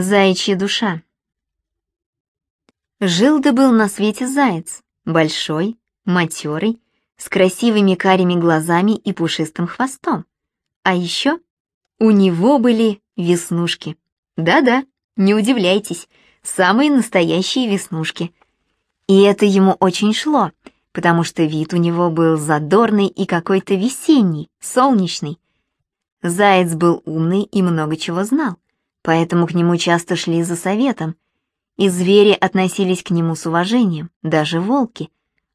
Заячья душа. Жил да был на свете заяц, большой, матерый, с красивыми карими глазами и пушистым хвостом. А еще у него были веснушки. Да-да, не удивляйтесь, самые настоящие веснушки. И это ему очень шло, потому что вид у него был задорный и какой-то весенний, солнечный. Заяц был умный и много чего знал, поэтому к нему часто шли за советом, и звери относились к нему с уважением, даже волки,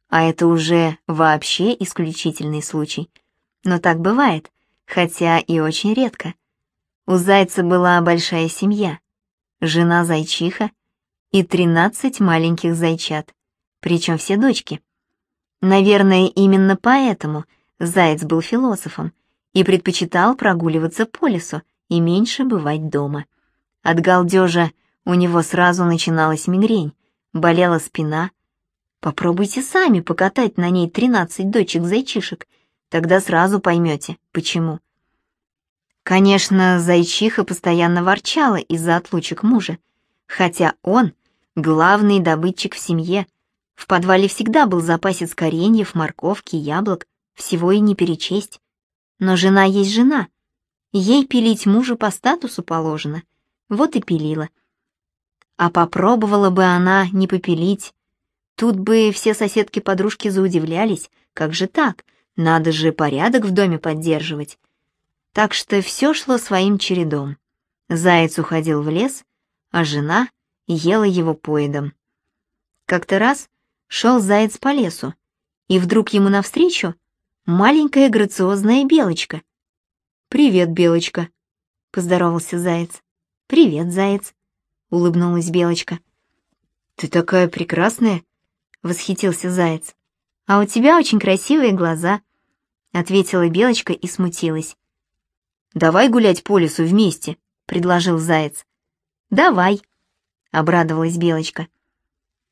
а это уже вообще исключительный случай. Но так бывает, хотя и очень редко. У зайца была большая семья, жена-зайчиха и тринадцать маленьких зайчат, причем все дочки. Наверное, именно поэтому заяц был философом и предпочитал прогуливаться по лесу и меньше бывать дома. От галдежа у него сразу начиналась мигрень, болела спина. Попробуйте сами покатать на ней тринадцать дочек-зайчишек, тогда сразу поймете, почему. Конечно, зайчиха постоянно ворчала из-за отлучек мужа, хотя он — главный добытчик в семье. В подвале всегда был запасец кореньев, морковки, яблок, всего и не перечесть. Но жена есть жена, ей пилить мужу по статусу положено, вот и пилила — а попробовала бы она не попилить. Тут бы все соседки-подружки заудивлялись, как же так, надо же порядок в доме поддерживать. Так что все шло своим чередом. Заяц уходил в лес, а жена ела его поедом. Как-то раз шел заяц по лесу, и вдруг ему навстречу маленькая грациозная белочка. «Привет, белочка», — поздоровался заяц. «Привет, заяц», улыбнулась Белочка. «Ты такая прекрасная!» — восхитился Заяц. «А у тебя очень красивые глаза», — ответила Белочка и смутилась. «Давай гулять по лесу вместе», — предложил Заяц. «Давай», — обрадовалась Белочка.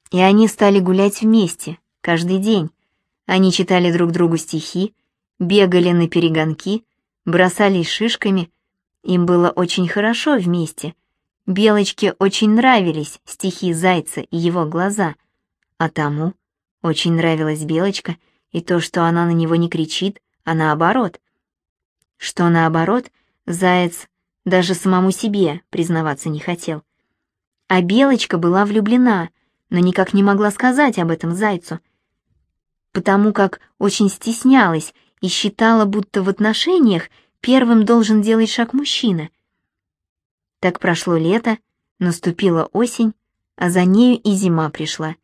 И они стали гулять вместе, каждый день. Они читали друг другу стихи, бегали на перегонки, бросались шишками. Им было очень хорошо вместе, Белочке очень нравились стихи Зайца и его глаза, а тому очень нравилась Белочка и то, что она на него не кричит, а наоборот. Что наоборот, Заяц даже самому себе признаваться не хотел. А Белочка была влюблена, но никак не могла сказать об этом Зайцу, потому как очень стеснялась и считала, будто в отношениях первым должен делать шаг мужчина — так прошло лето, наступила осень, а за нею и зима пришла.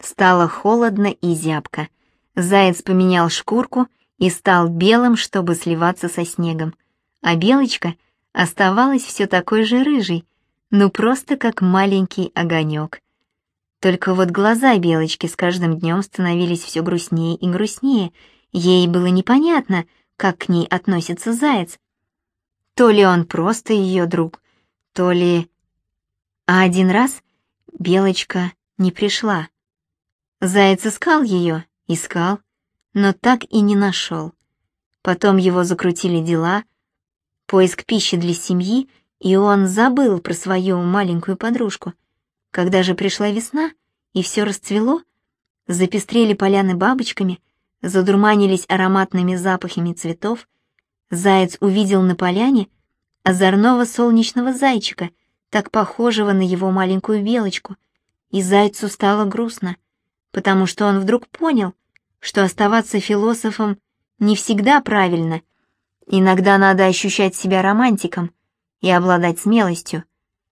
Стало холодно и зябко. Заяц поменял шкурку и стал белым, чтобы сливаться со снегом, а белочка оставалась все такой же рыжей, ну просто как маленький огонек. Только вот глаза белочки с каждым днем становились все грустнее и грустнее, ей было непонятно, как к ней относится заяц, то ли он просто ее друг, то ли... А один раз Белочка не пришла. Заяц искал ее, искал, но так и не нашел. Потом его закрутили дела, поиск пищи для семьи, и он забыл про свою маленькую подружку. Когда же пришла весна, и все расцвело, запестрели поляны бабочками, задурманились ароматными запахами цветов, Заяц увидел на поляне озорного солнечного зайчика, так похожего на его маленькую белочку, и зайцу стало грустно, потому что он вдруг понял, что оставаться философом не всегда правильно. Иногда надо ощущать себя романтиком и обладать смелостью,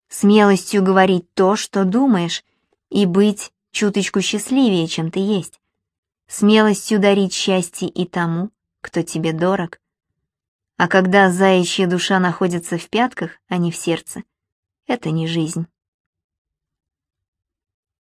смелостью говорить то, что думаешь, и быть чуточку счастливее, чем ты есть, смелостью дарить счастье и тому, кто тебе дорог. А когда заячья душа находится в пятках, а не в сердце, это не жизнь.